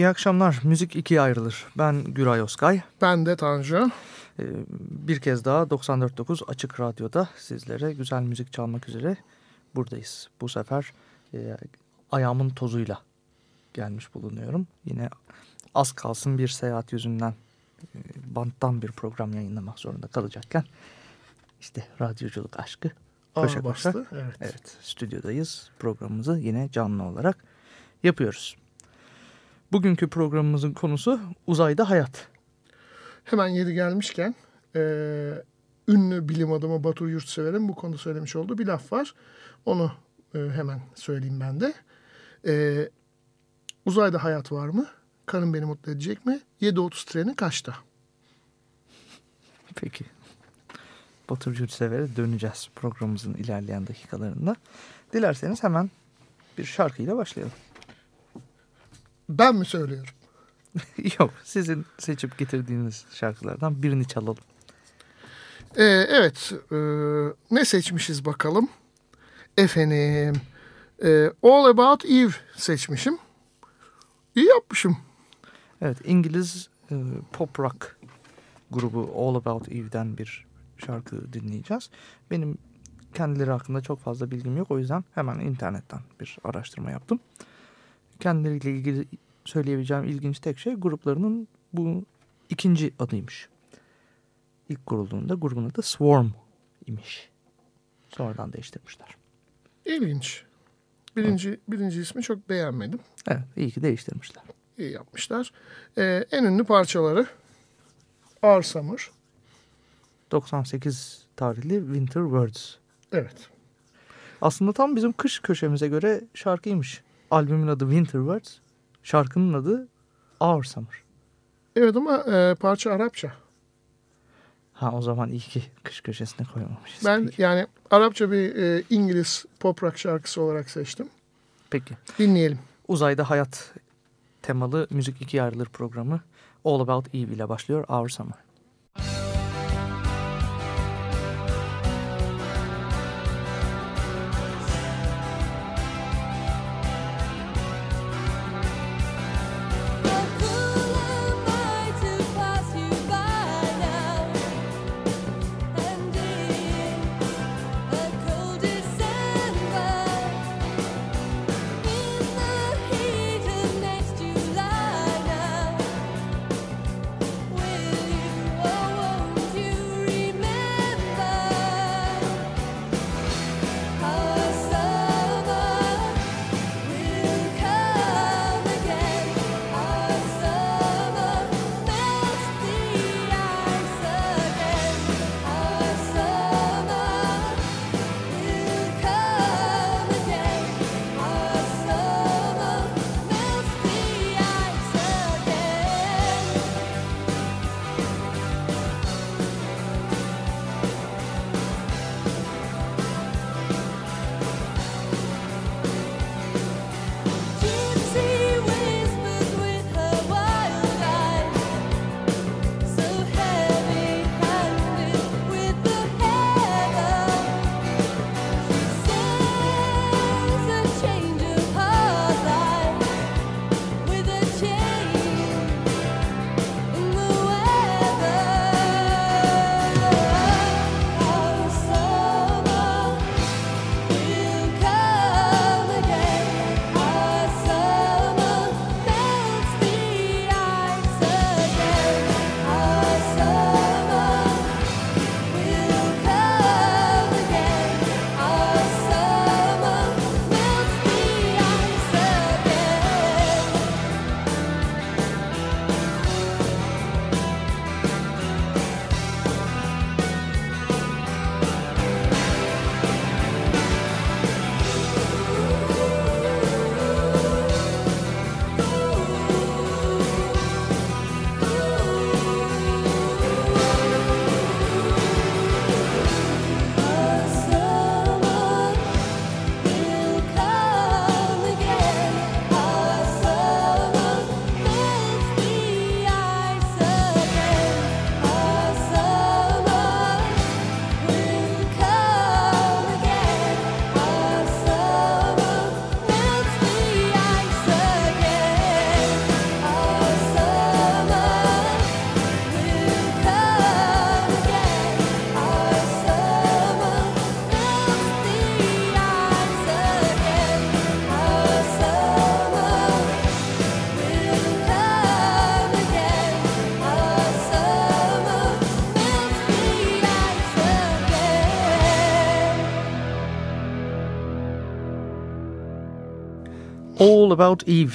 İyi akşamlar. Müzik ikiye ayrılır. Ben Güray Oskay. Ben de Tanju. Ee, bir kez daha 94.9 Açık Radyo'da sizlere güzel müzik çalmak üzere buradayız. Bu sefer e, ayağımın tozuyla gelmiş bulunuyorum. Yine az kalsın bir seyahat yüzünden e, banttan bir program yayınlamak zorunda kalacakken işte radyoculuk aşkı koşa koşa evet. evet, stüdyodayız. Programımızı yine canlı olarak yapıyoruz. Bugünkü programımızın konusu uzayda hayat. Hemen yeri gelmişken e, ünlü bilim adamı Batur Yurtsever'in bu konuda söylemiş olduğu bir laf var. Onu e, hemen söyleyeyim ben de. E, uzayda hayat var mı? Karım beni mutlu edecek mi? 7.30 treni kaçta? Peki. Batur Yurtsever'e döneceğiz programımızın ilerleyen dakikalarında. Dilerseniz hemen bir şarkıyla başlayalım. Ben mi söylüyorum? Yok sizin seçip getirdiğiniz şarkılardan birini çalalım. Ee, evet e, ne seçmişiz bakalım. Efendim e, All About Eve seçmişim. İyi yapmışım. Evet İngiliz e, pop rock grubu All About Eve'den bir şarkı dinleyeceğiz. Benim kendileri hakkında çok fazla bilgim yok. O yüzden hemen internetten bir araştırma yaptım. Kendileriyle ilgili söyleyebileceğim ilginç tek şey gruplarının bu ikinci adıymış. İlk kurulduğunda grubun adı Swarm imiş. Sonradan değiştirmişler. İlginç. Birinci, birinci ismi çok beğenmedim. Evet iyi ki değiştirmişler. İyi yapmışlar. Ee, en ünlü parçaları Summer. 98 tarihli Winter Words. Evet. Aslında tam bizim kış köşemize göre şarkıymış. Albümün adı Winter Words. Şarkının adı Our Summer. Evet ama e, parça Arapça. Ha o zaman iyi ki kış köşesine koymamışız. Ben Peki. yani Arapça bir e, İngiliz pop rock şarkısı olarak seçtim. Peki. Dinleyelim. Uzayda Hayat temalı Müzik İkiye Ayrılır programı All About Eve ile başlıyor Our Summer. All About Eve,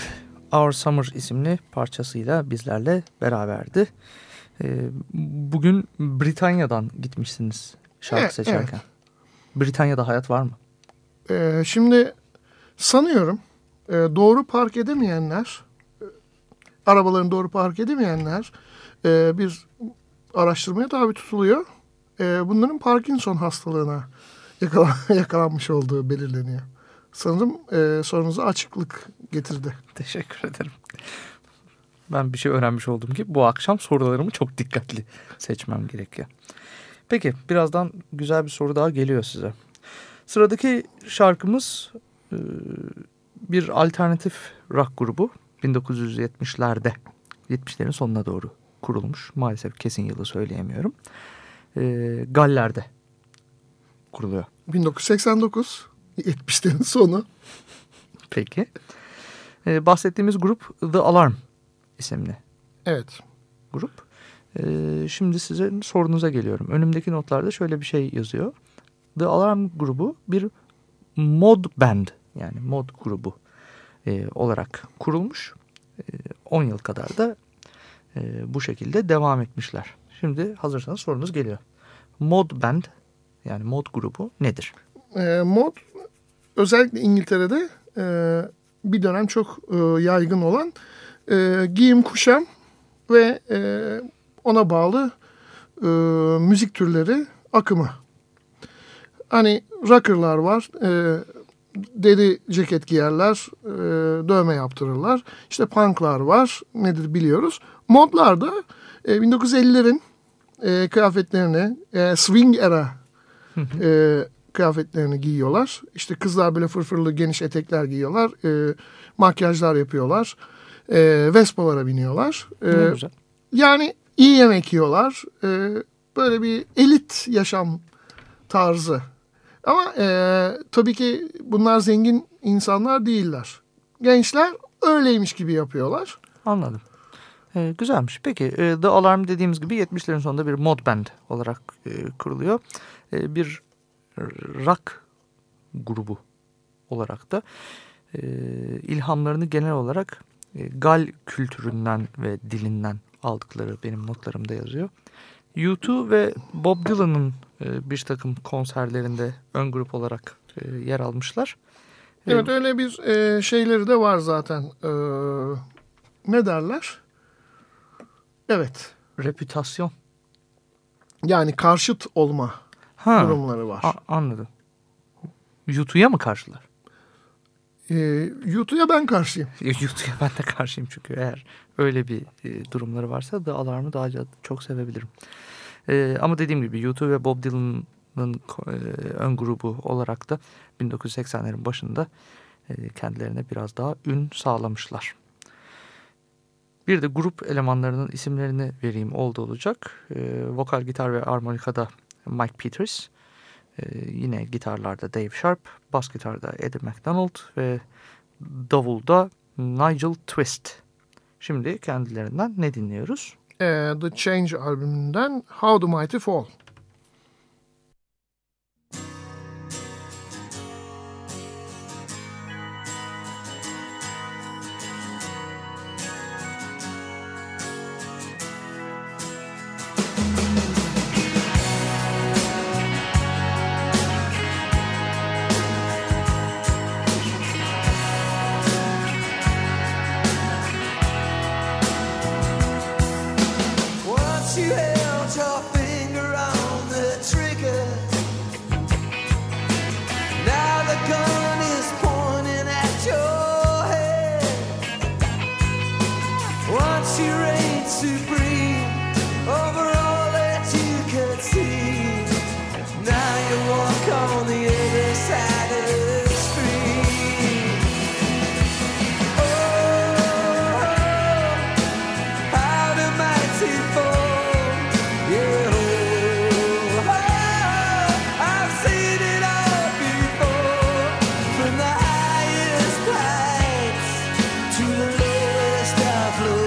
Our Summer isimli parçasıyla bizlerle beraberdi. Ee, bugün Britanya'dan gitmişsiniz şarkı Evet, seçerken. Britanya'da hayat var mı? Ee, şimdi sanıyorum e, doğru park edemeyenler, e, arabalarını doğru park edemeyenler e, bir araştırmaya tabi tutuluyor. E, bunların Parkinson hastalığına yakala- yakalanmış olduğu belirleniyor. Sanırım e, sorunuza açıklık getirdi. Teşekkür ederim. Ben bir şey öğrenmiş oldum ki bu akşam sorularımı çok dikkatli seçmem gerekiyor. Peki birazdan güzel bir soru daha geliyor size. Sıradaki şarkımız e, bir alternatif rock grubu 1970'lerde 70'lerin sonuna doğru kurulmuş. Maalesef kesin yılı söyleyemiyorum. E, Galler'de kuruluyor. 1989, 70'lerin sonu. Peki. E, bahsettiğimiz grup The Alarm isimli Evet. grup. Ee, şimdi size sorunuza geliyorum. Önümdeki notlarda şöyle bir şey yazıyor. The Alarm grubu bir mod band yani mod grubu e, olarak kurulmuş. E, 10 yıl kadar da e, bu şekilde devam etmişler. Şimdi hazırsanız sorunuz geliyor. Mod band yani mod grubu nedir? E, mod özellikle İngiltere'de e, bir dönem çok e, yaygın olan e, giyim kuşam ve e, ona bağlı e, müzik türleri akımı. Hani rockerlar var, e, deri ceket giyerler, e, dövme yaptırırlar. İşte punklar var, nedir biliyoruz. Modlar da e, 1950'lerin e, kıyafetlerini, e, swing era e, kıyafetlerini giyiyorlar. İşte kızlar böyle fırfırlı geniş etekler giyiyorlar. E, makyajlar yapıyorlar. E, Vespalara biniyorlar. E, güzel. yani iyi yemek yiyorlar. E, böyle bir elit yaşam tarzı. Ama e, tabii ki bunlar zengin insanlar değiller. Gençler öyleymiş gibi yapıyorlar. Anladım. Ee, güzelmiş. Peki e, The Alarm dediğimiz gibi 70'lerin sonunda bir mod band olarak e, kuruluyor. E, bir rock grubu olarak da e, ilhamlarını genel olarak e, Gal kültüründen ve dilinden aldıkları benim notlarımda yazıyor. U2 ve Bob Dylan'ın e, bir takım konserlerinde ön grup olarak e, yer almışlar. E, Evet öyle bir e, şeyleri de var zaten. E, ne derler? Evet. reputasyon. Yani karşıt olma Ha, durumları var. a- anladım. U2'ya mı karşılar? E, YouTube'a ben karşıyım. YouTube'a ben de karşıyım çünkü eğer öyle bir e, durumları varsa The Alarm'ı daha çok sevebilirim. E, ama dediğim gibi YouTube ve Bob Dylan'ın e, ön grubu olarak da 1980'lerin başında e, kendilerine biraz daha ün sağlamışlar. Bir de grup elemanlarının isimlerini vereyim oldu olacak. E, vokal, gitar ve armonikada Mike Peters. E, yine gitarlarda Dave Sharp, bas gitarda Eddie McDonald ve davulda Nigel Twist. Şimdi kendilerinden ne dinliyoruz? E, The Change albümünden How the Mighty Fall. flow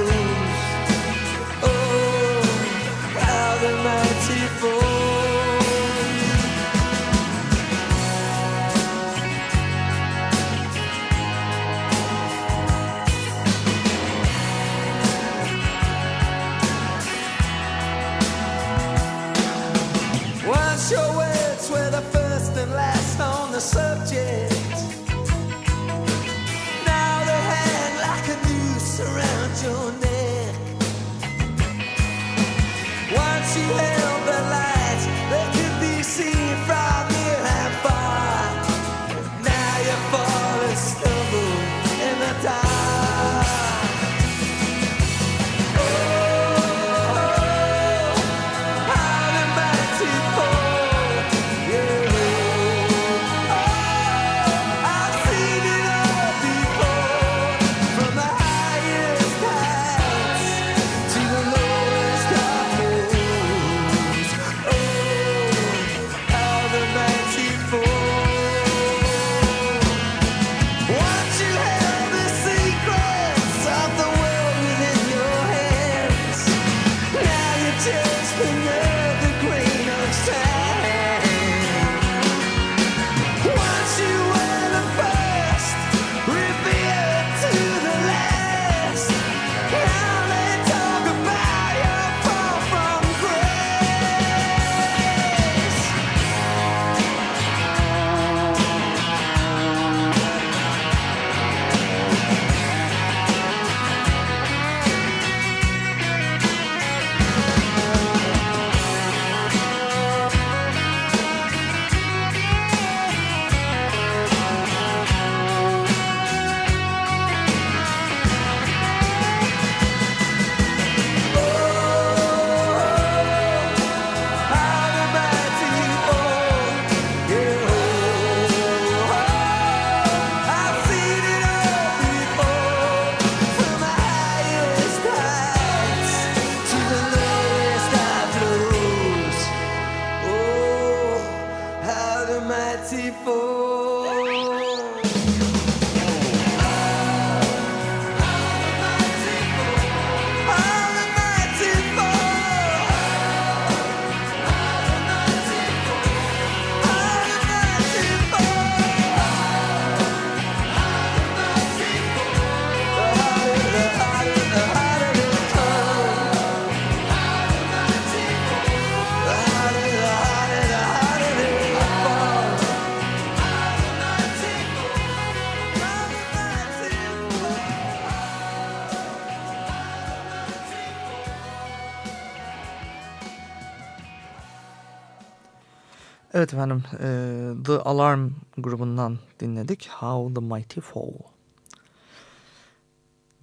Evet efendim eee, The Alarm grubundan dinledik How the Mighty Fall.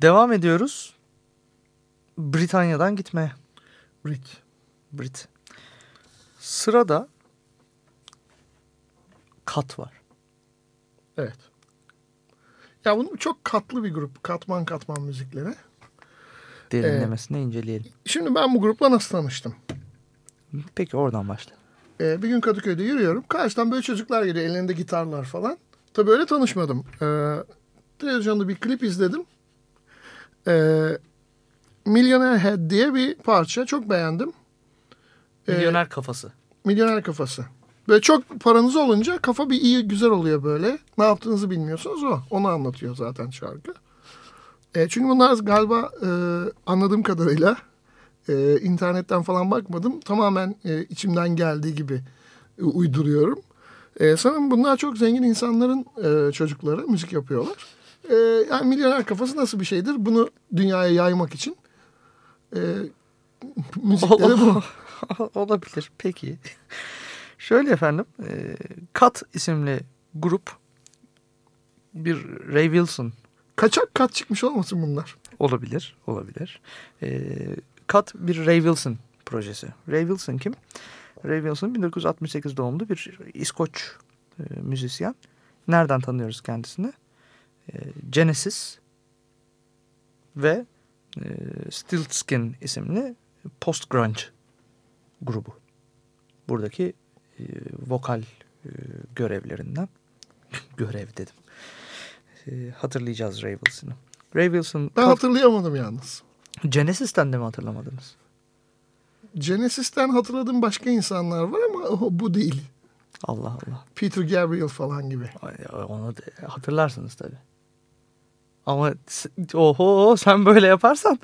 Devam ediyoruz. Britanya'dan gitmeye. Brit. Brit. Sırada Kat var. Evet. Ya bunun çok katlı bir grup. Katman katman müzikleri. Derinlemesine inceleyelim. Şimdi ben bu grupla nasıl tanıştım? Peki oradan başla. Ee, bir gün Kadıköy'de yürüyorum. Karşıdan böyle çocuklar geliyor. Ellerinde gitarlar falan. Tabii öyle tanışmadım. Ee, televizyonda bir klip izledim. Ee, Millionaire Head diye bir parça. Çok beğendim. Ee, Milyoner kafası. Milyoner kafası. Böyle çok paranız olunca kafa bir iyi güzel oluyor böyle. Ne yaptığınızı bilmiyorsunuz o. Onu anlatıyor zaten şarkı. E, çünkü bunlar galiba e, anladığım kadarıyla e, internetten falan bakmadım. Tamamen e, içimden geldiği gibi e, uyduruyorum. E, sanırım bunlar çok zengin insanların e, çocukları müzik yapıyorlar. E, yani milyoner kafası nasıl bir şeydir? Bunu dünyaya yaymak için e, müzikleri bu. Olabilir. Peki. Şöyle efendim. E, Kat isimli grup bir Ray Wilson Kaçak kat çıkmış olmasın bunlar? olabilir. Olabilir. E, Kat bir Ray Wilson projesi. Ray Wilson kim? Ray Wilson 1968 doğumlu bir İskoç e, müzisyen. Nereden tanıyoruz kendisini? E, Genesis ve e, Stiltskin isimli post grunge grubu. Buradaki e, vokal e, görevlerinden görev dedim. E, hatırlayacağız Ray Wilson'ı. Ray Wilson Ben hatırlayamadım yalnız. Genesis'ten de mi hatırlamadınız? Genesis'ten hatırladığım başka insanlar var ama o, bu değil. Allah Allah. Peter Gabriel falan gibi. Onu hatırlarsınız tabii. Ama oho sen böyle yaparsan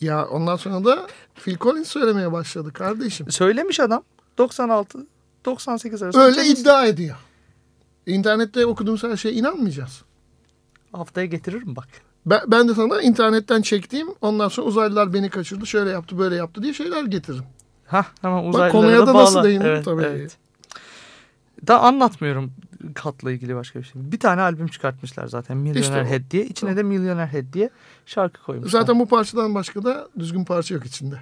Ya ondan sonra da Phil Collins söylemeye başladı kardeşim. söylemiş adam 96 98 arası. Öyle Genesis. iddia ediyor. İnternette okuduğumuz her şeye inanmayacağız. Haftaya getiririm bak. Ben, ben de sana internetten çektiğim ondan sonra uzaylılar beni kaçırdı şöyle yaptı böyle yaptı diye şeyler getiririm. Hah hemen Bak uzaylılara konuya da bağla. nasıl değindim evet, tabii. Evet. Da anlatmıyorum katla ilgili başka bir şey. Bir tane albüm çıkartmışlar zaten Millionaire İşte o. Head diye. İçine de Millionaire Head diye şarkı koymuşlar. Zaten bu parçadan başka da düzgün parça yok içinde.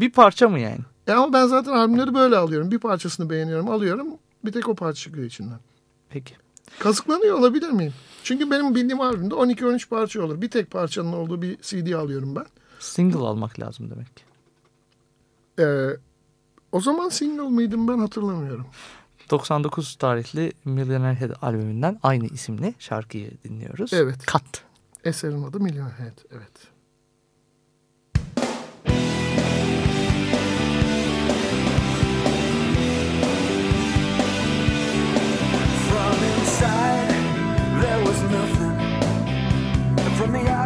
bir parça mı yani? E ama ben zaten albümleri böyle alıyorum. Bir parçasını beğeniyorum alıyorum. Bir tek o parça çıkıyor içinden. Peki. Kazıklanıyor olabilir miyim? Çünkü benim bildiğim albümde 12-13 parça olur. Bir tek parçanın olduğu bir CD alıyorum ben. Single almak lazım demek ki. Ee, o zaman single mıydım ben hatırlamıyorum. 99 tarihli Millionaire Head albümünden aynı isimli şarkıyı dinliyoruz. Evet. Kat. Eserin adı Milyon Head. Evet.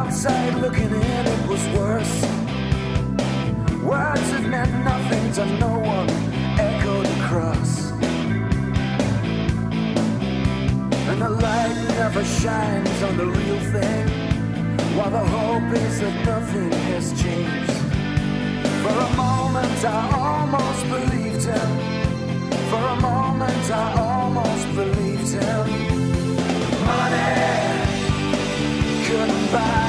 Outside, looking in, it was worse. Words had meant nothing to no one, echoed across. And the light never shines on the real thing. While the hope is that nothing has changed. For a moment, I almost believed him. For a moment I almost believed him. Money couldn't buy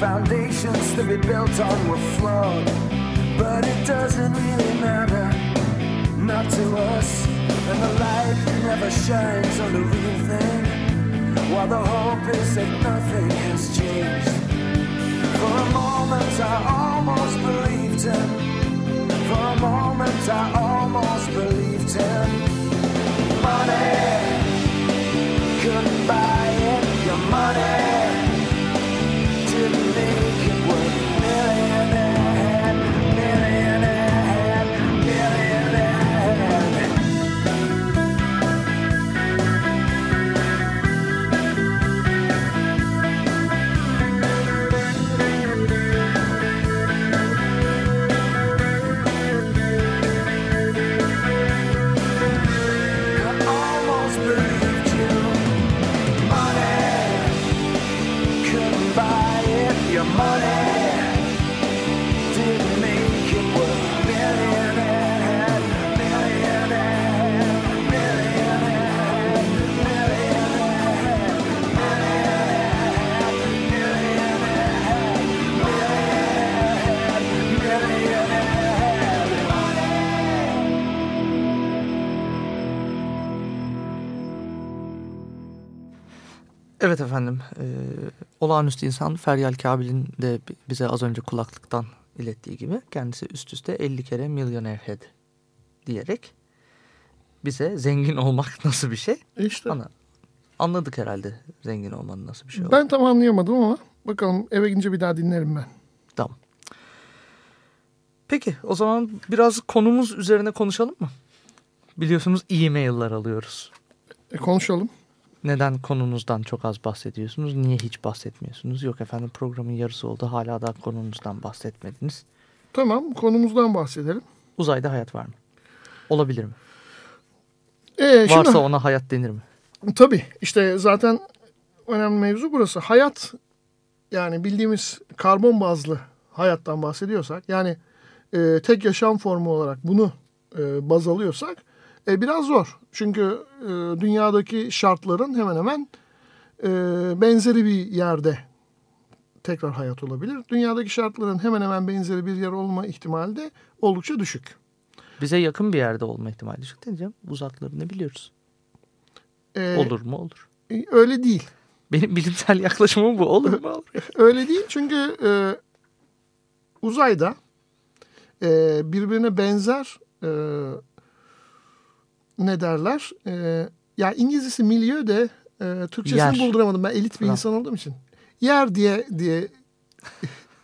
foundations to be built on were flawed, but it doesn't really matter, not to us. And the light never shines on the real thing. While the hope is that nothing has changed. For a moment I almost believed him. For a moment I almost believed him. Money couldn't buy it. Your money Evet efendim. E, olağanüstü insan Feryal Kabil'in de bi- bize az önce kulaklıktan ilettiği gibi kendisi üst üste 50 kere Millionaire Head diyerek bize zengin olmak nasıl bir şey E İşte Ana, anladık herhalde zengin olmanın nasıl bir şey olduğunu. ben tam anlayamadım ama bakalım eve gidince bir daha dinlerim ben. Tamam. Peki o zaman biraz konumuz üzerine konuşalım mı? Biliyorsunuz e-mail'lar alıyoruz. E, konuşalım. Neden konunuzdan çok az bahsediyorsunuz? Niye hiç bahsetmiyorsunuz? Yok efendim programın yarısı oldu. Hala da konunuzdan bahsetmediniz. Tamam konumuzdan bahsedelim. Uzayda hayat var mı? Olabilir mi? E, şimdi, Varsa ona hayat denir mi? Tabii işte zaten önemli mevzu burası. Hayat yani bildiğimiz karbon bazlı hayattan bahsediyorsak yani e, tek yaşam formu olarak bunu e, baz alıyorsak e, biraz zor. Çünkü e, dünyadaki şartların hemen hemen e, benzeri bir yerde tekrar hayat olabilir. Dünyadaki şartların hemen hemen benzeri bir yer olma ihtimali de oldukça düşük. Bize yakın bir yerde olma ihtimali düşük diyeceğim. Uzaklarını biliyoruz. E, Olur mu? Olur. e, Öyle değil. Benim bilimsel yaklaşımım bu. Olur mu? Olur. Öyle değil çünkü e, uzayda e, birbirine benzer e, ne derler? E, ya İngilizcesi milieu de e, Türkçesini Yer. bulduramadım ben elit bir Tamam. insan olduğum için. Yer diye diye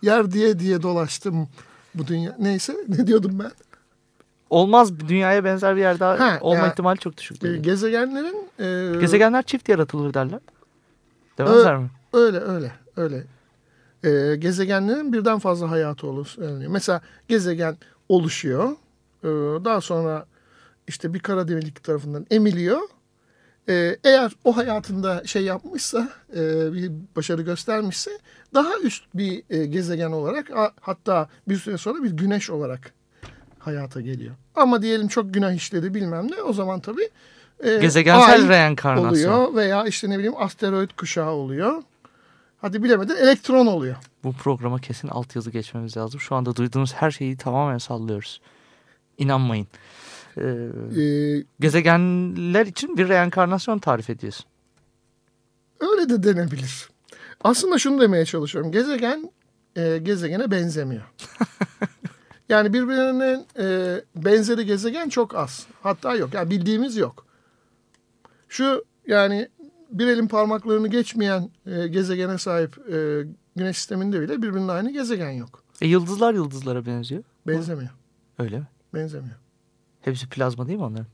yer diye diye dolaştım bu dünya. Neyse ne diyordum ben? Olmaz. Dünyaya benzer bir yer daha Ha, olma ya- ihtimali çok düşük. E, dedi. gezegenlerin e, Gezegenler çift yaratılır derler. Demezler mi? Öyle öyle öyle. Ee, gezegenlerin birden fazla hayatı olur. söyleniyor. Mesela gezegen oluşuyor. Ee, daha sonra işte bir kara demirlik tarafından emiliyor. Ee, eğer o hayatında şey yapmışsa, e, bir başarı göstermişse daha üst bir e, gezegen olarak a- hatta bir süre sonra bir güneş olarak hayata geliyor. Ama diyelim çok günah işledi bilmem ne o zaman tabii e, Gezegensel reenkarnasyon. oluyor veya işte ne bileyim asteroid kuşağı oluyor. Hadi bilemedin elektron oluyor. Bu programa kesin altyazı geçmemiz lazım. Şu anda duyduğunuz her şeyi tamamen sallıyoruz. İnanmayın. Ee, Ee, gezegenler için bir reenkarnasyon tarif ediyorsun. öyle de denebilir. Aslında şunu demeye çalışıyorum. Gezegen e, gezegene benzemiyor. yani birbirinin e, benzeri gezegen çok az. Hatta yok. Yani bildiğimiz yok. Şu yani bir elin parmaklarını geçmeyen e, gezegene sahip e, güneş sisteminde bile birbirinin aynı gezegen yok. E, yıldızlar yıldızlara benziyor. Benzemiyor. Öyle mi? Benzemiyor. Hepsi plazma değil mi onların?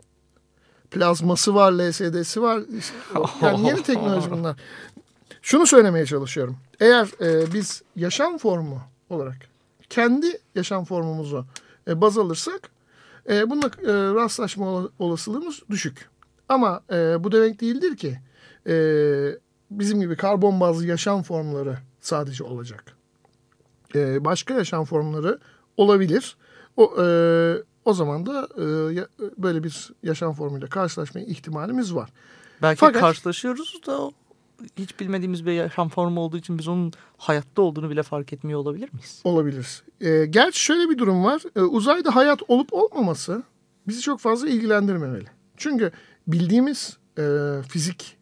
plazması var, LSD'si var. Yani yeni teknoloji bunlar. Şunu söylemeye çalışıyorum. Eğer e, biz yaşam formu olarak kendi yaşam formumuzu e, baz alırsak e, bununla e, rastlaşma ola- olasılığımız düşük. Ama e, bu demek değildir ki e, bizim gibi karbon bazlı yaşam formları sadece olacak. E, başka yaşam formları olabilir. O, e, o zaman da e, ya- böyle bir yaşam formuyla karşılaşma ihtimalimiz var. Belki Fakat- karşılaşıyoruz da hiç bilmediğimiz bir yaşam formu olduğu için biz onun hayatta olduğunu bile fark etmiyor olabilir miyiz? Olabilir. E, gerçi şöyle bir durum var. E, uzayda hayat olup olmaması bizi çok fazla ilgilendirmemeli. Çünkü bildiğimiz e, fizik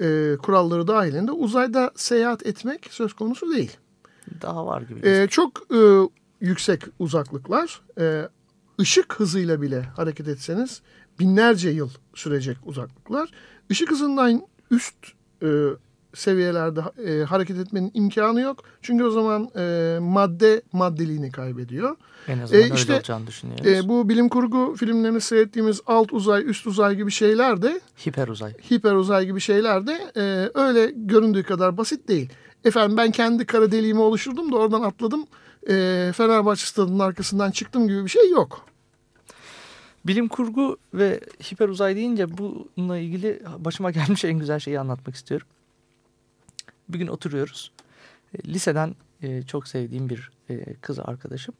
e, kuralları dahilinde uzayda seyahat etmek söz konusu değil. Daha var gibi. E, çok e, yüksek uzaklıklar. E, ışık hızıyla bile hareket etseniz binlerce yıl sürecek uzaklıklar. Işık hızından üst e, seviyelerde e, hareket etmenin imkanı yok. Çünkü o zaman e, madde maddeliğini kaybediyor. en azından e, öyle işte, olacağını düşünüyoruz. E, bu bilim kurgu filmlerini seyrettiğimiz alt uzay, üst uzay gibi şeyler de Hiper uzay. hiper uzay gibi şeyler de e, öyle göründüğü kadar basit değil. Efendim ben kendi kara deliğimi oluşturdum da oradan atladım. E, Fenerbahçe stadının arkasından çıktım gibi bir şey yok. Bilim kurgu ve hiper uzay deyince bununla ilgili başıma gelmiş en güzel şeyi anlatmak istiyorum. Bir gün oturuyoruz. E, Liseden e, çok sevdiğim bir e, kız arkadaşım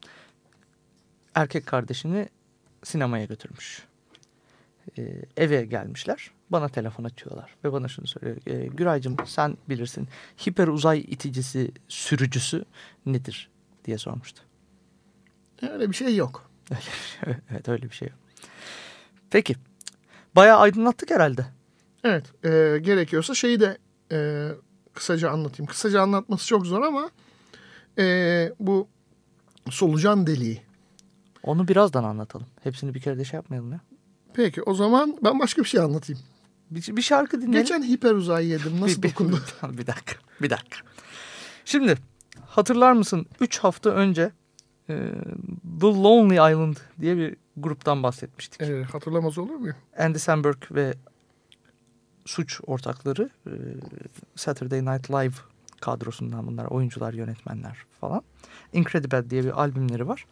erkek kardeşini sinemaya götürmüş. E, eve gelmişler. Bana telefon açıyorlar ve bana şunu söylüyor. E, Güraycığım sen bilirsin hiper uzay iticisi sürücüsü nedir diye sormuştu. Öyle bir şey yok. evet öyle bir şey yok. Peki. Bayağı aydınlattık herhalde. Evet e, gerekiyorsa şeyi de e, kısaca anlatayım. Kısaca anlatması çok zor ama e, bu solucan deliği. Onu birazdan anlatalım. Hepsini bir kere de şey yapmayalım ya. Peki o zaman ben başka bir şey anlatayım. Bir, bir şarkı dinleyelim. Geçen hiper uzay yedim. Nasıl bir, dokundu? Bir, bir dakika. Bir dakika. Şimdi hatırlar mısın 3 hafta önce e, The Lonely Island diye bir gruptan bahsetmiştik. E, hatırlamaz olur muyum? Andy Samberg ve suç ortakları e, Saturday Night Live kadrosundan bunlar oyuncular yönetmenler falan. Incredible diye bir albümleri var.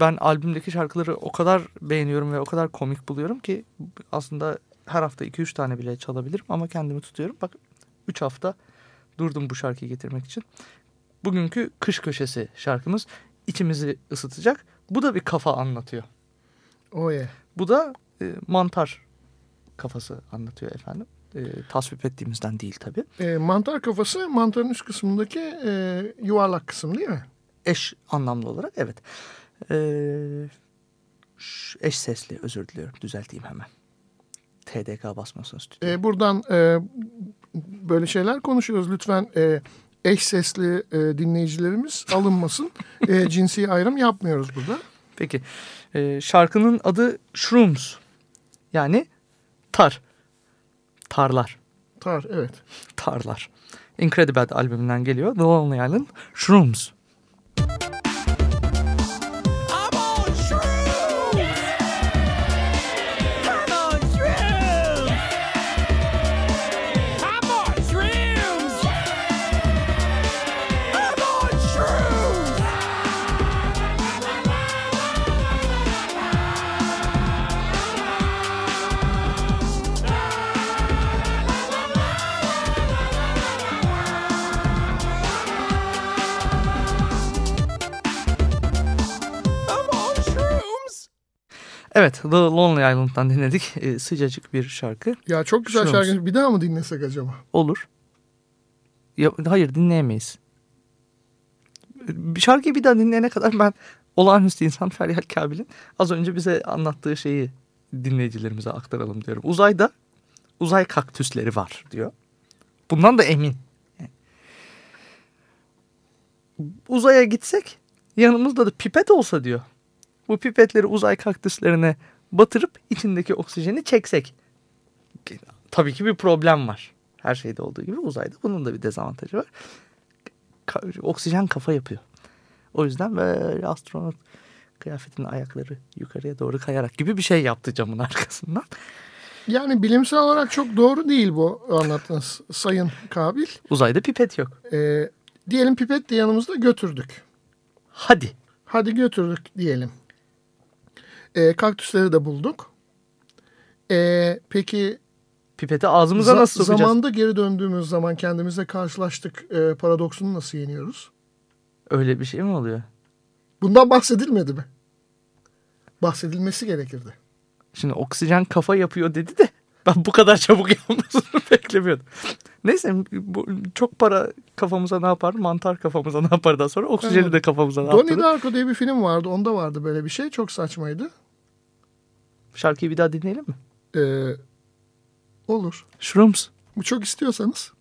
Ben albümdeki şarkıları o kadar beğeniyorum ve o kadar komik buluyorum ki aslında her hafta 2-3 tane bile çalabilirim ama kendimi tutuyorum. Bak 3 hafta durdum bu şarkıyı getirmek için. Bugünkü kış köşesi şarkımız içimizi ısıtacak. Bu da bir kafa anlatıyor. O ye. Bu da e, mantar kafası anlatıyor efendim. E, tasvip ettiğimizden değil tabii. E, mantar kafası mantarın üst kısmındaki e, yuvarlak kısım değil mi? Eş anlamlı olarak evet. E, eş sesli özür diliyorum düzelteyim hemen. TDK basmasın stüdyo. E, buradan e, böyle şeyler konuşuyoruz. Lütfen e, eş sesli e, dinleyicilerimiz alınmasın. e, cinsi ayrım yapmıyoruz burada. Peki e, şarkının adı Shrooms yani tar. Tarlar. Tar evet. Tarlar. Incredible albümünden geliyor. The Lonely Island Shrooms. Evet The Lonely Island'dan dinledik. E, sıcacık bir şarkı. Ya çok güzel Shrooms. şarkı. Bir daha mı dinlesek acaba? Olur. Ya, hayır dinleyemeyiz. Bir şarkıyı bir daha dinleyene kadar ben olağanüstü insan Feryal Kabil'in az önce bize anlattığı şeyi dinleyicilerimize aktaralım diyorum. Uzayda uzay kaktüsleri var diyor. Bundan da emin. Uzaya gitsek yanımızda da pipet olsa diyor. Bu pipetleri uzay kaktüslerine batırıp içindeki oksijeni çeksek. Tabii ki bir problem var. Her şeyde olduğu gibi uzayda bunun da bir dezavantajı var. Ka- oksijen kafa yapıyor. O yüzden böyle astronot kıyafetinin ayakları yukarıya doğru kayarak gibi bir şey yaptı camın arkasından. Yani bilimsel olarak çok doğru değil bu anlattığınız Sayın Kabil. Uzayda pipet yok. E, diyelim pipet de yanımızda götürdük. Hadi. Hadi götürdük diyelim. E, kaktüsleri de bulduk. E, peki Pipeti ağzımıza za- nasıl sokacağız? zamanda geri döndüğümüz zaman kendimizle karşılaştık e, paradoksunu nasıl yeniyoruz? Öyle bir şey mi oluyor? Bundan bahsedilmedi mi? Bahsedilmesi gerekirdi. Şimdi oksijen kafa yapıyor dedi de ben bu kadar çabuk yapmasını beklemiyordum. Neyse bu, çok para kafamıza ne yapar? Mantar kafamıza ne yapar daha sonra? Oksijeni Evet. de kafamıza ne Donnie yapar? Darko diye bir film vardı. Onda vardı böyle bir şey. Çok saçmaydı. Şarkıyı bir daha dinleyelim mi? Ee, olur. Shrooms. Bu çok istiyorsanız.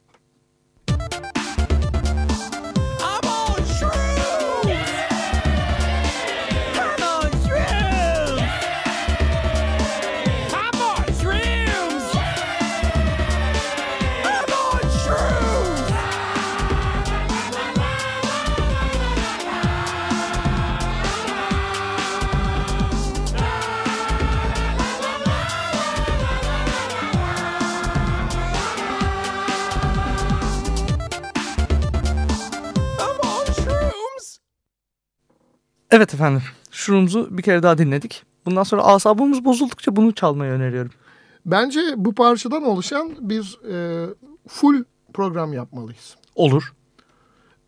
Evet efendim. Şurumuzu bir kere daha dinledik. Bundan sonra asabımız bozuldukça bunu çalmayı öneriyorum. Bence bu parçadan oluşan bir e, full program yapmalıyız. Olur.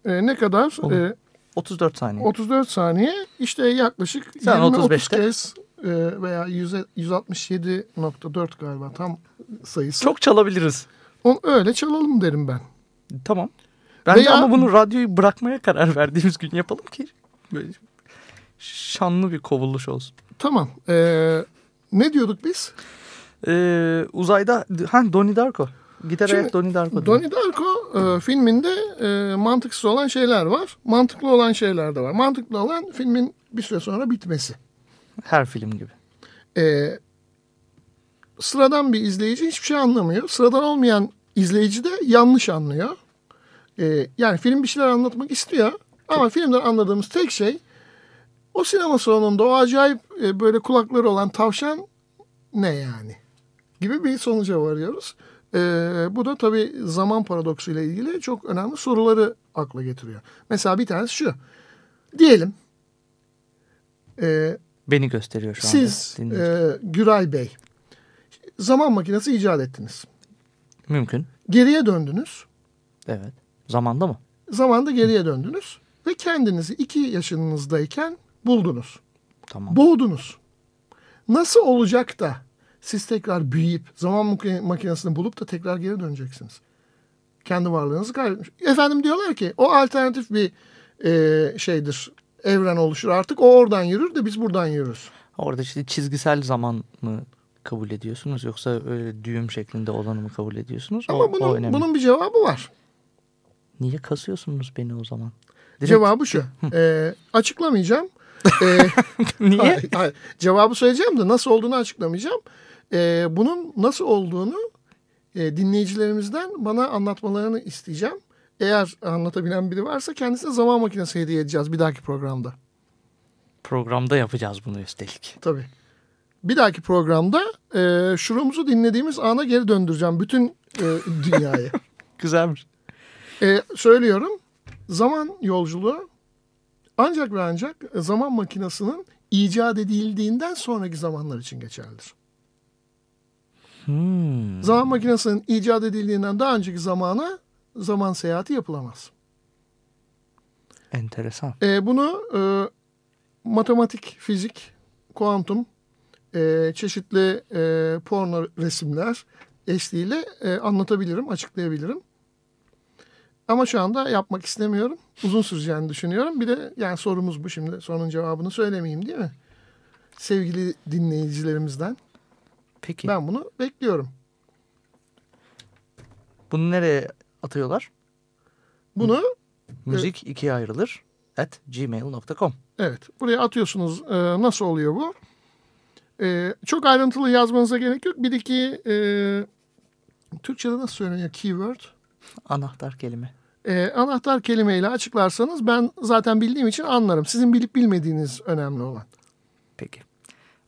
E, ne kadar? Olur. E, 34 saniye. 34 saniye işte yaklaşık Sen 20-30 35'te. kez e, veya 100 167.4 galiba tam sayısı. Çok çalabiliriz. Onu öyle çalalım derim ben. Tamam. Bence Veya- ama bunu radyoyu bırakmaya karar verdiğimiz gün yapalım ki böyle şanlı bir kovuluş olsun. Tamam. E, ne diyorduk biz? Ee, uzayda ha Donnie Darko. Gitar Şimdi, ayak Donnie Darko. Donnie Darko e, filminde e, mantıksız olan şeyler var. Mantıklı olan şeyler de var. Mantıklı olan filmin bir süre sonra bitmesi. Her film gibi. E, sıradan bir izleyici hiçbir şey anlamıyor. Sıradan olmayan izleyici de yanlış anlıyor. E, yani film bir şeyler anlatmak istiyor. Ama filmden anladığımız tek şey o sinema salonunda o acayip e, böyle kulakları olan tavşan ne yani? Gibi bir sonuca varıyoruz. E, bu da tabii zaman paradoksu ile ilgili çok önemli soruları akla getiriyor. Mesela bir tanesi şu. Diyelim e, Beni gösteriyor şu anda. siz e, Güray Bey zaman makinesi icat ettiniz. Mümkün. Geriye döndünüz. Evet. Zamanda mı? Zamanda geriye döndünüz. Ve kendinizi iki yaşınızdayken buldunuz. Tamam. Boğdunuz. Nasıl olacak da siz tekrar büyüyüp zaman makine- makinesini bulup da tekrar geri döneceksiniz? Kendi varlığınızı kaybetmiş. Efendim diyorlar ki o alternatif bir e, şeydir. Evren oluşur artık. O oradan yürür de biz buradan yürürüz. Orada işte çizgisel zaman mı kabul ediyorsunuz yoksa öyle düğüm şeklinde olanı mı kabul ediyorsunuz? Ama o, o bunun, önemli. bunun bir cevabı var. Niye kasıyorsunuz beni o zaman? Direkt- Cevabı şu. E, açıklamayacağım. E, Niye? Hayır, hayır. Cevabı söyleyeceğim de nasıl olduğunu açıklamayacağım. Ee, bunun nasıl olduğunu e, dinleyicilerimizden bana anlatmalarını isteyeceğim. Eğer anlatabilen biri varsa kendisine zaman makinesi hediye edeceğiz bir dahaki programda. Programda yapacağız bunu üstelik. Tabii. Bir dahaki programda e, şurumuzu dinlediğimiz ana geri döndüreceğim bütün e, dünyayı. Güzelmiş. E, söylüyorum zaman yolculuğu ancak ve ancak zaman makinesinin icat edildiğinden sonraki zamanlar için geçerlidir. Hmm. Zaman makinesinin icat edildiğinden daha önceki zamana zaman seyahati yapılamaz. Enteresan. E, bunu e, matematik, fizik, kuantum, e, çeşitli e, porno resimler eşliğiyle e, anlatabilirim, açıklayabilirim. Ama şu anda yapmak istemiyorum. Uzun süreceğini düşünüyorum. Bir de yani sorumuz bu şimdi. Sorunun cevabını söylemeyeyim değil mi? Sevgili dinleyicilerimizden. Peki Ben bunu bekliyorum. bunu nereye atıyorlar? Bunu Müzik ikiye ayrılır at gmail.com. Evet. Buraya atıyorsunuz. Ee, nasıl oluyor bu? Ee, çok ayrıntılı yazmanıza gerek yok. Bir iki e, Türkçe'de nasıl söyleniyor? Keyword. Anahtar kelime. Ee, anahtar kelimeyle açıklarsanız ben zaten bildiğim için anlarım. Sizin bilip bilmediğiniz önemli olan. Peki.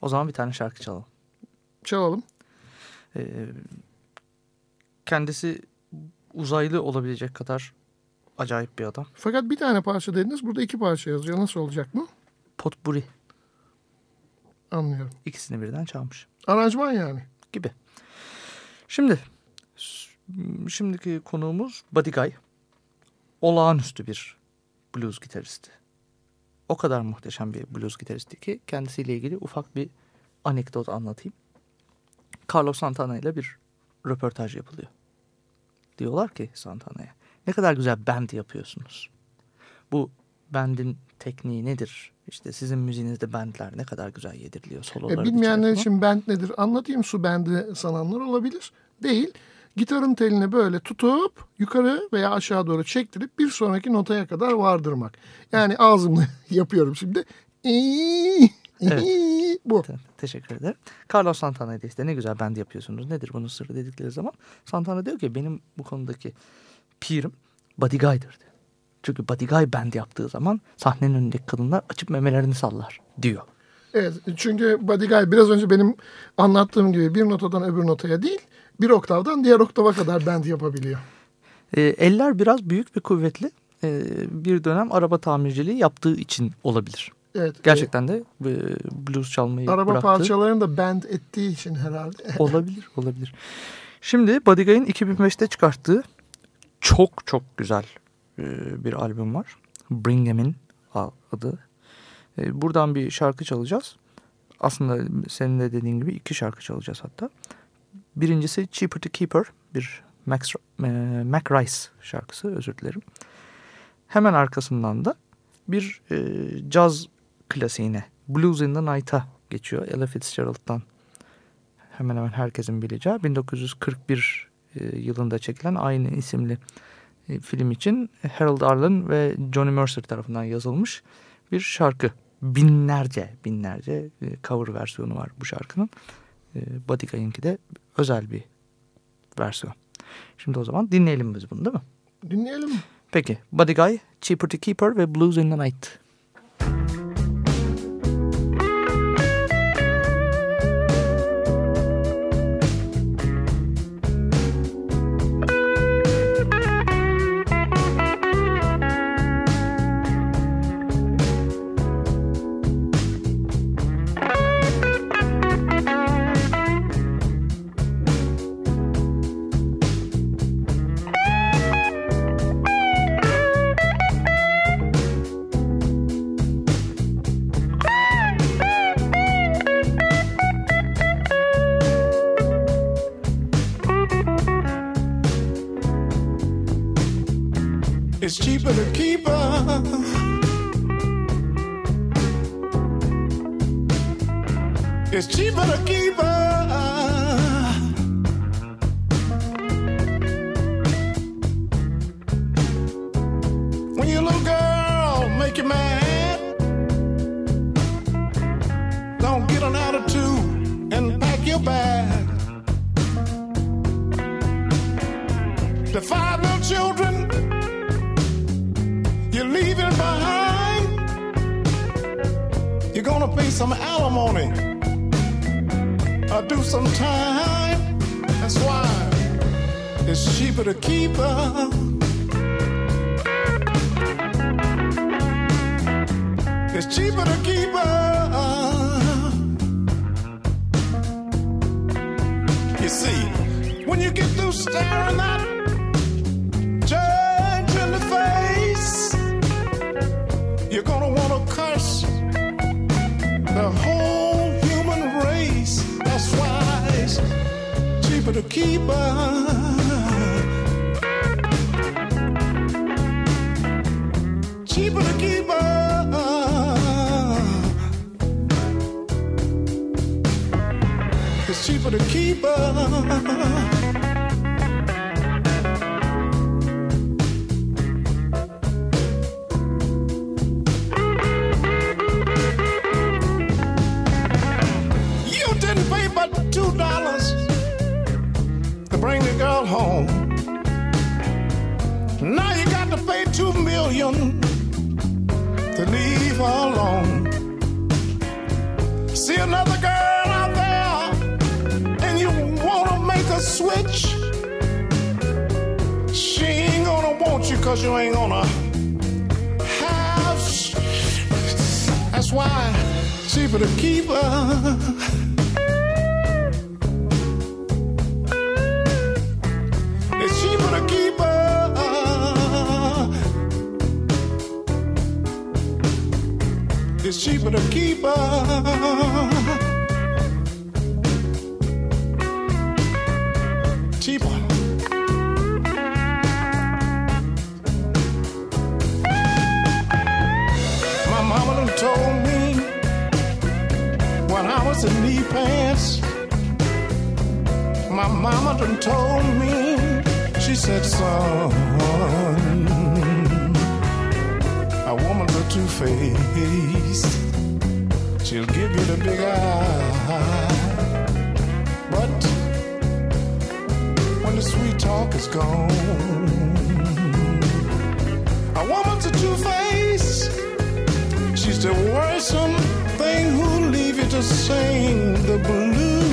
O zaman bir tane şarkı çalalım. Çalalım. Ee, kendisi uzaylı olabilecek kadar acayip bir adam. Fakat bir tane parça dediniz. Burada iki parça yazıyor. Nasıl olacak bu? Potpourri. Anlıyorum. İkisini birden çalmış Aranjman yani. gibi. Şimdi şimdiki konuğumuz Buddy Guy. Olağanüstü bir blues gitaristi. O kadar muhteşem bir blues gitaristi ki kendisiyle ilgili ufak bir anekdot anlatayım. Carlos Santana ile bir röportaj yapılıyor. Diyorlar ki Santana'ya ne kadar güzel band yapıyorsunuz. Bu bandin tekniği nedir? İşte sizin müziğinizde bandler ne kadar güzel yediriliyor E, soloları. bilmeyenler biçerek falan. için band nedir anlatayım. Su bendi sananlar olabilir. Değil. Gitarın telini böyle tutup yukarı veya aşağı doğru çektirip bir sonraki notaya kadar vardırmak. Yani ağzımla yapıyorum şimdi. İyi, Evet. iyi, Bu. Te- Teşekkür ederim. Carlos Santana ile işte ne güzel band yapıyorsunuz. Nedir bunun sırrı dedikleri zaman Santana diyor ki benim bu konudaki pirim Buddy Guy'dır diyor. Çünkü Buddy Guy band yaptığı zaman sahnenin önündeki kadınlar açıp memelerini sallar diyor. Evet, çünkü Buddy Guy biraz önce benim anlattığım gibi bir notadan öbür notaya değil, bir oktavdan diğer oktava kadar bend yapabiliyor. E, eller biraz büyük ve kuvvetli. E, bir dönem araba tamirciliği yaptığı için olabilir. Evet. Gerçekten de e, blues çalmayı e, araba bıraktı. parçalarını da bend ettiği için herhalde. Olabilir, olabilir. Şimdi Buddy Guy'ın 2005'te çıkarttığı çok çok güzel e, bir albüm var. Bring 'Em adı. E, Buradan bir şarkı çalacağız. Aslında senin de dediğin gibi iki şarkı çalacağız hatta. Birincisi Cheaper to Keeper bir Max, e, Mac Rice şarkısı özür dilerim. Hemen arkasından da bir e, caz klasiğine Blues in the Night'a geçiyor. Ella Fitzgerald'dan hemen hemen herkesin bileceği 1941 e, yılında çekilen aynı isimli e, film için Harold Arlen ve Johnny Mercer tarafından yazılmış bir şarkı. Binlerce binlerce e, cover versiyonu var bu şarkının. E, Buddy Guy'ınki de özel bir versiyon. Şimdi o zaman dinleyelim biz bunu değil mi? Dinleyelim? Peki Buddy Guy, Cheaper to Keeper ve Blues in the Night. It's cheaper to keep her. It's cheaper to keep her. You see, when you get through staring that judge in the face, you're gonna wanna curse the whole human race. That's why it's cheaper to keep her. To keep her. Knee pants. My mama done told me She said, son, a woman's a two-faced. She'll give you the big eye. But when the sweet talk is gone, a woman's a two-faced. She's the worrisome to sing the blues.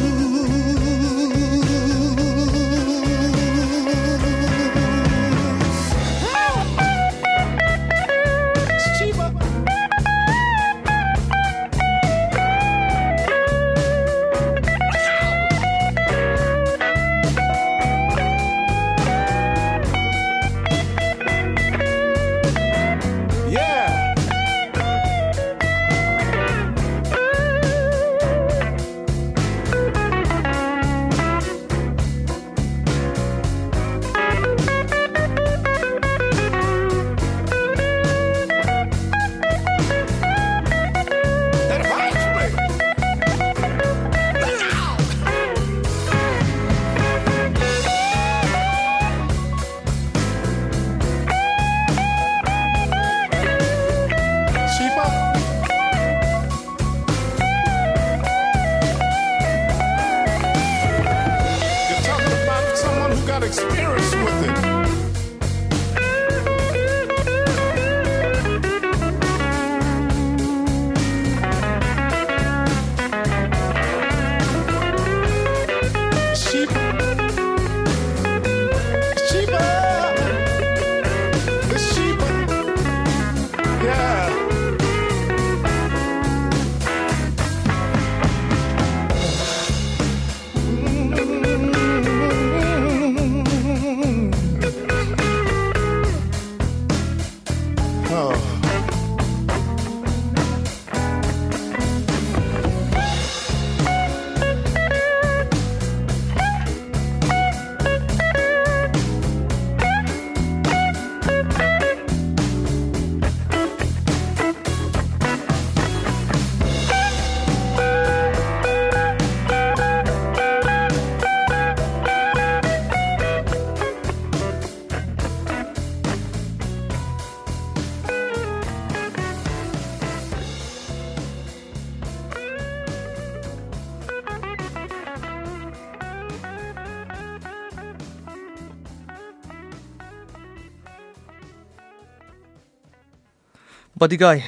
Buddy Guy,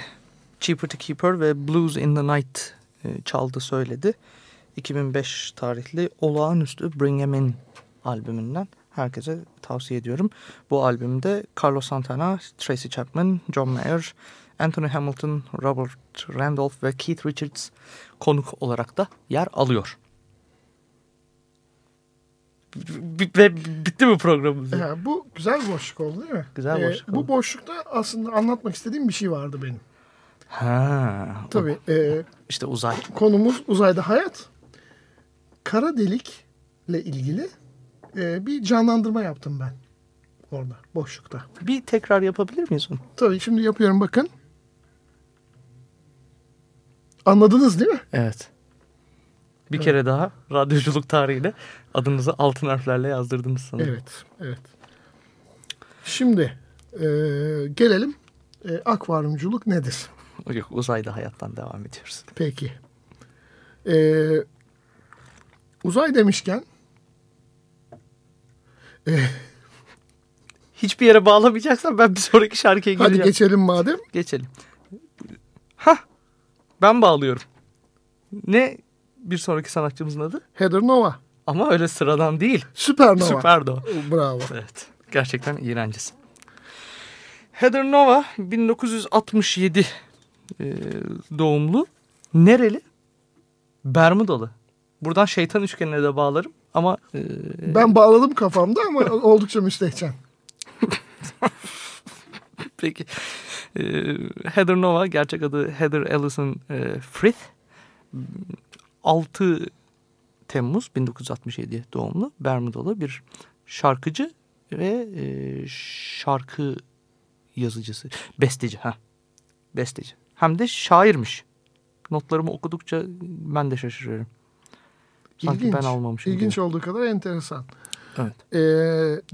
Cheaper to Keeper ve Blues in the Night e, çaldı söyledi. 2005 tarihli olağanüstü Bring 'Em In albümünden herkese tavsiye ediyorum. Bu albümde Carlos Santana, Tracy Chapman, John Mayer, Anthony Hamilton, Robert Randolph ve Keith Richards konuk olarak da yer alıyor. Ve bitti mi programımız? Ya, bu güzel bir boşluk oldu değil mi? Güzel Ee, boşluk Bu oldu. boşlukta aslında anlatmak istediğim bir şey vardı benim. Ha, Tabii e, işte uzay. konumuz uzayda hayat. Kara delikle ilgili e, bir canlandırma yaptım ben orada boşlukta. Bir tekrar yapabilir miyiz onu? Tabii şimdi yapıyorum bakın. Anladınız değil mi? Evet. Bir kere daha radyoculuk tarihine adınızı altın harflerle yazdırdınız sanırım. Evet, evet. Şimdi e, gelelim. E, akvaryumculuk nedir? Yok uzayda hayattan devam ediyoruz. Peki. E, uzay demişken Hiçbir yere bağlamayacaksan ben bir sonraki şarkıya hadi gireceğim. geçelim madem. Geçelim. Ha, ben bağlıyorum. Ne bir sonraki sanatçımızın adı? Heather Nova. Ama öyle sıradan değil. Süpernova. Süperdi o. Bravo. Evet. Gerçekten iğrencesi. Heather Nova 1967 e, doğumlu. Nereli? Bermudalı. Buradan şeytan üçgenine de bağlarım. Ama e, Ben bağladım kafamda ama oldukça müstehcen. peki. E, Heather Nova gerçek adı Heather Ellison e, Frith. 6 Temmuz 1967 doğumlu Bermudalı bir şarkıcı ve e, şarkı yazıcısı. Besteci. ha Besteci. Hem de şairmiş. Notlarımı okudukça ben de şaşırıyorum. Sanki İlginç. ben almamışım İlginç gibi. olduğu kadar enteresan. Ee,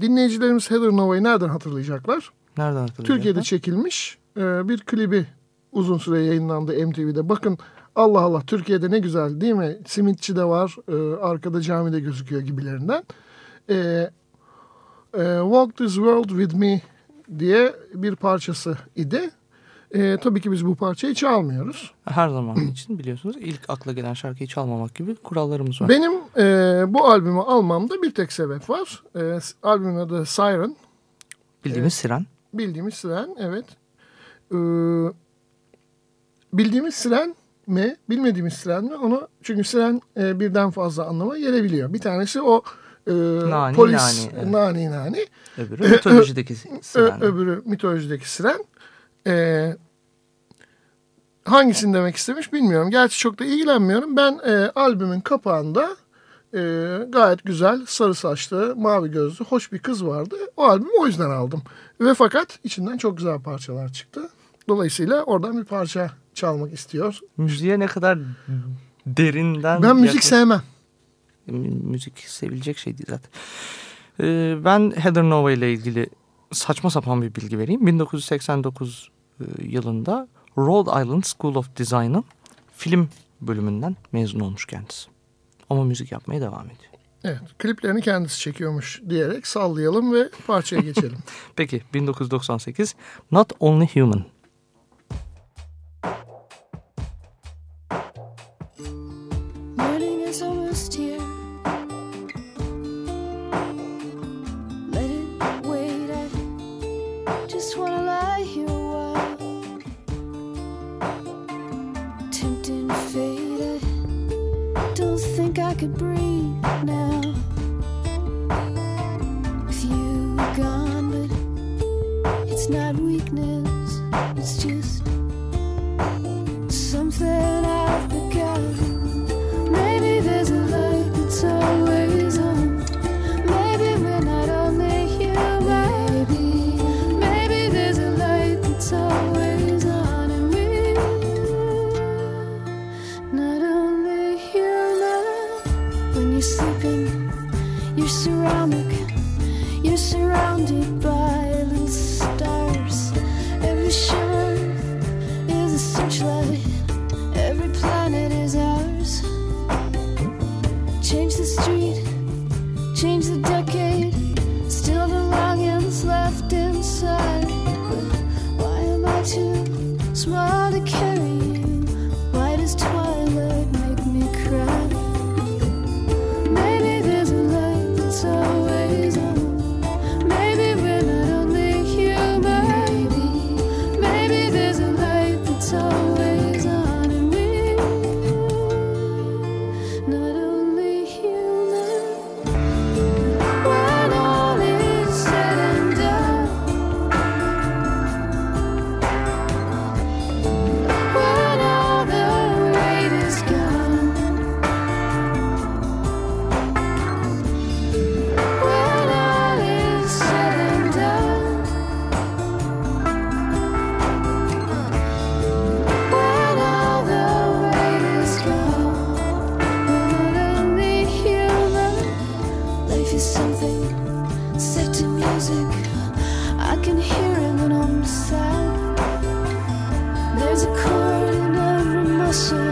dinleyicilerimiz Heather Nova'yı nereden hatırlayacaklar? Nereden hatırlayacaklar? Türkiye'de çekilmiş e, bir klibi uzun süre yayınlandı MTV'de. Bakın Allah Allah Türkiye'de ne güzel değil mi? Simitçi de var, e, arkada camide gözüküyor gibilerinden. E, e, Walk This World With Me diye bir parçası idi. E, tabii ki biz bu parçayı çalmıyoruz. Her zaman için biliyorsunuz ilk akla gelen şarkıyı çalmamak gibi kurallarımız var. Benim e, bu albümü almamda bir tek sebep var. E, albümün adı Siren. Bildiğimiz siren. Bildiğimiz siren evet. Ee, bildiğimiz siren mi bilmediğimiz siren mi onu çünkü siren e, birden fazla anlama gelebiliyor. Bir tanesi o e, Nani, polis nani, evet. nani nani. Öbürü mitolojideki Ö- siren. öbürü mitolojideki siren. Ee, hangisini demek istemiş bilmiyorum. Gerçi çok da ilgilenmiyorum. Ben e, albümün kapağında e, gayet güzel sarı saçlı mavi gözlü hoş bir kız vardı. O albümü o yüzden aldım. Ve fakat içinden çok güzel parçalar çıktı. Dolayısıyla oradan bir parça çalmak istiyor. Müziğe ne kadar derinden... Ben müzik yaklaş- sevmem. Mü- Müzik sevilecek şey değil zaten. Ee, ben Heather Nova ile ilgili saçma sapan bir bilgi vereyim. 1989 e, yılında Rhode Island School of Design'ın film bölümünden mezun olmuş kendisi. Ama müzik yapmaya devam ediyor. Evet, kliplerini kendisi çekiyormuş diyerek sallayalım ve parçaya geçelim. Peki 1998 Not Only Human. It's not weakness. It's just There's a chord in every muscle,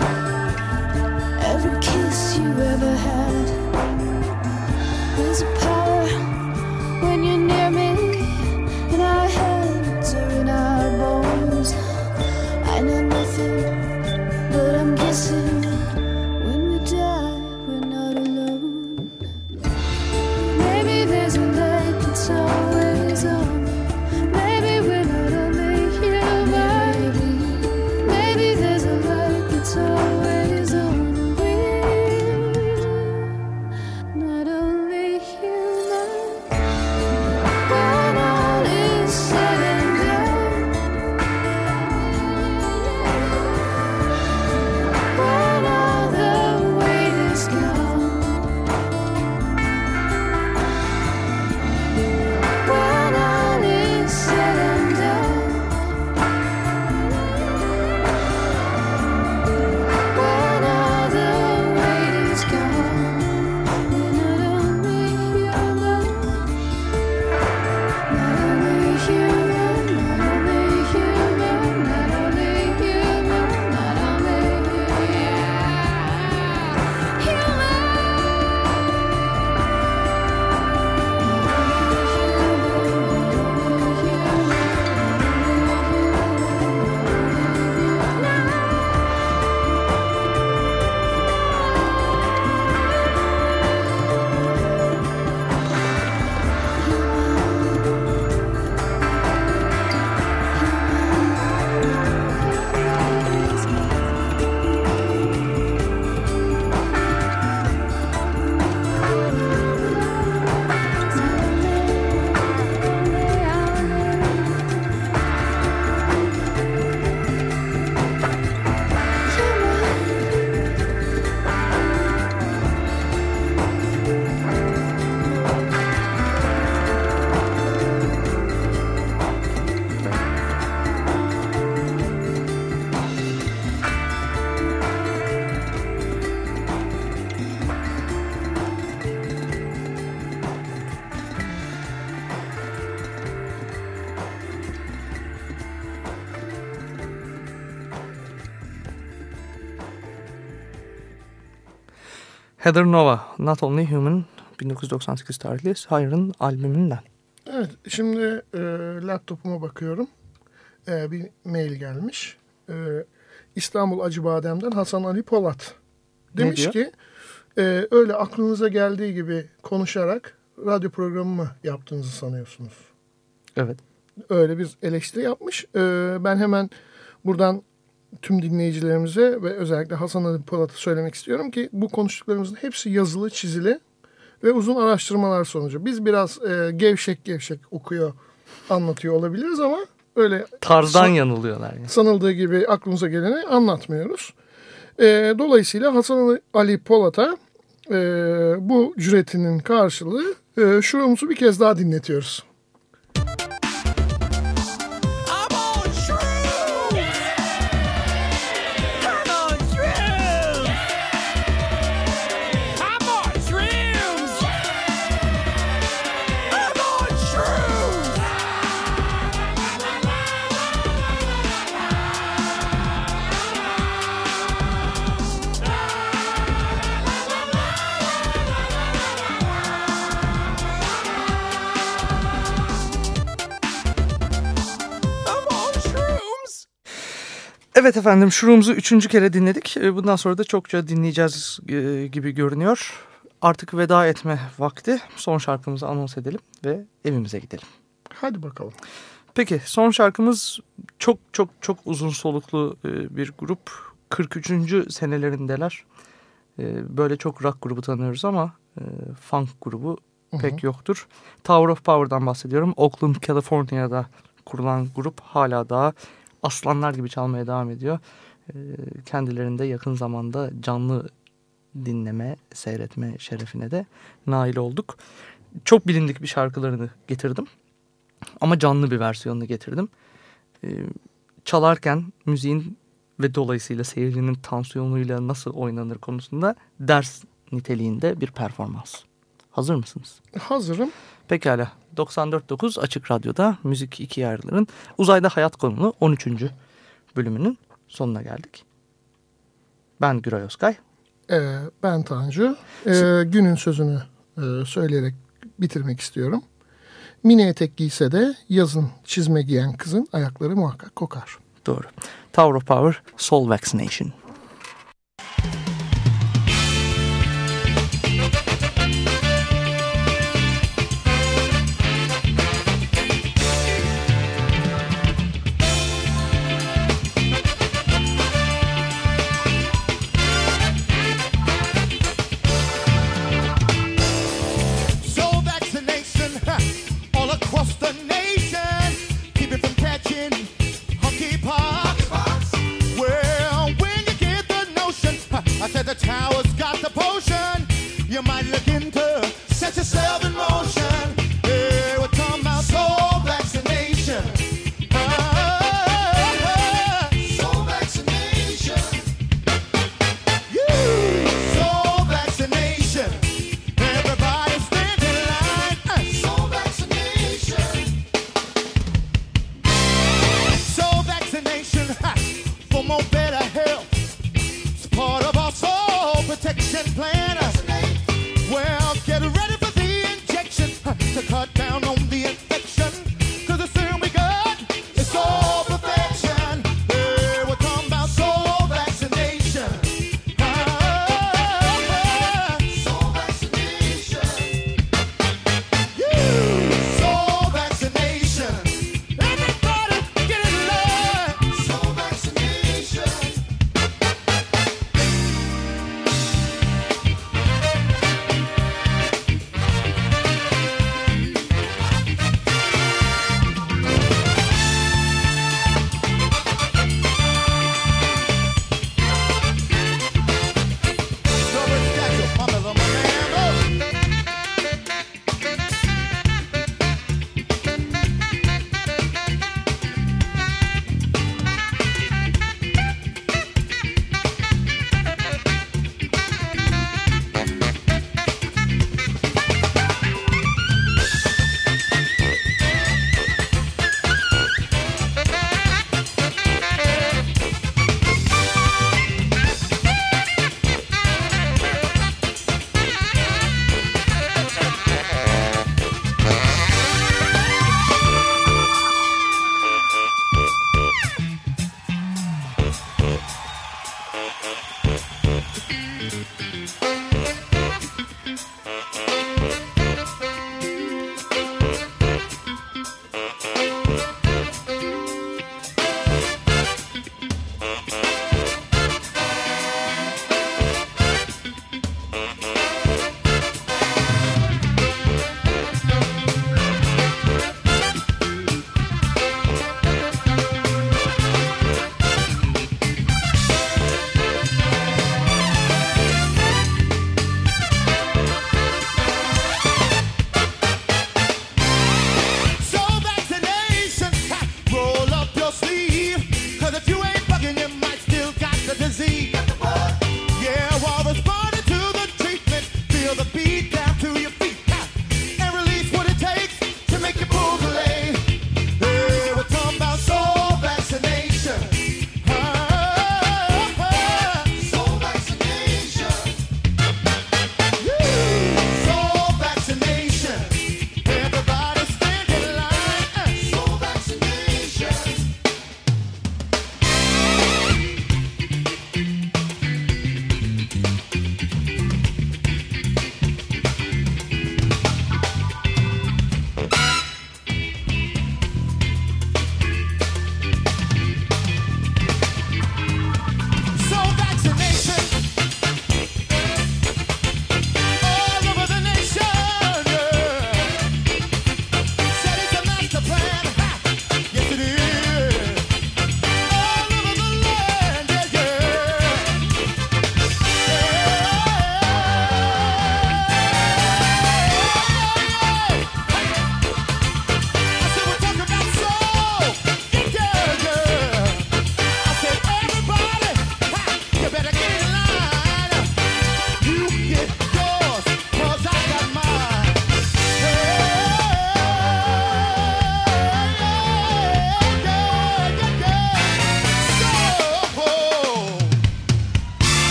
Heather Nova, Not Only Human 1998 tarihli Siren albümünden. Evet şimdi e, laptopuma bakıyorum. E, bir mail gelmiş. E, İstanbul Acıbadem'den Hasan Ali Polat. Demiş ki e, öyle aklınıza geldiği gibi konuşarak radyo programı mı yaptığınızı sanıyorsunuz? Evet. Öyle bir eleştiri yapmış. E, ben hemen buradan tüm dinleyicilerimize ve özellikle Hasan Ali Polat'a söylemek istiyorum ki bu konuştuklarımızın hepsi yazılı, çizili ve uzun araştırmalar sonucu. Biz biraz e, gevşek gevşek okuyor, anlatıyor olabiliriz ama öyle Tarzdan Sa- yanılıyorlar. Yani. sanıldığı gibi aklımıza geleni anlatmıyoruz. E, dolayısıyla Hasan Ali Polat'a e, bu cüretinin karşılığı e, şurumuzu bir kez daha dinletiyoruz. Evet efendim Shrooms'u üçüncü kere dinledik. E, Bundan sonra da çokça dinleyeceğiz e, gibi görünüyor. Artık veda etme vakti. Son şarkımızı anons edelim ve evimize gidelim. Hadi bakalım. Peki son şarkımız çok çok çok uzun soluklu e, bir grup. 43. senelerindeler. E, Böyle çok rock grubu tanıyoruz ama funk grubu pek yoktur. Tower of Power'dan bahsediyorum. Oakland, California'da kurulan grup hala daha aslanlar gibi çalmaya devam ediyor. E, Kendilerinde yakın zamanda canlı dinleme, seyretme şerefine de nail olduk. Çok bilindik bir şarkılarını getirdim. Ama canlı bir versiyonunu getirdim. Ee, çalarken müziğin ve dolayısıyla seyircinin tansiyonuyla nasıl oynanır konusunda ders niteliğinde bir performans. Hazır mısınız? Hazırım. Pekala. 94.9 Açık Radyo'da Müzik İki Yarıların Uzayda Hayat konulu 13. bölümünün sonuna geldik. Ben Güray Özkay. Ee, ben Tanju. Ee, günün sözünü e, söyleyerek bitirmek istiyorum. Mini etek giyse de yazın çizme giyen kızın ayakları muhakkak kokar. Doğru. Tower of Power, Soul Vaccination.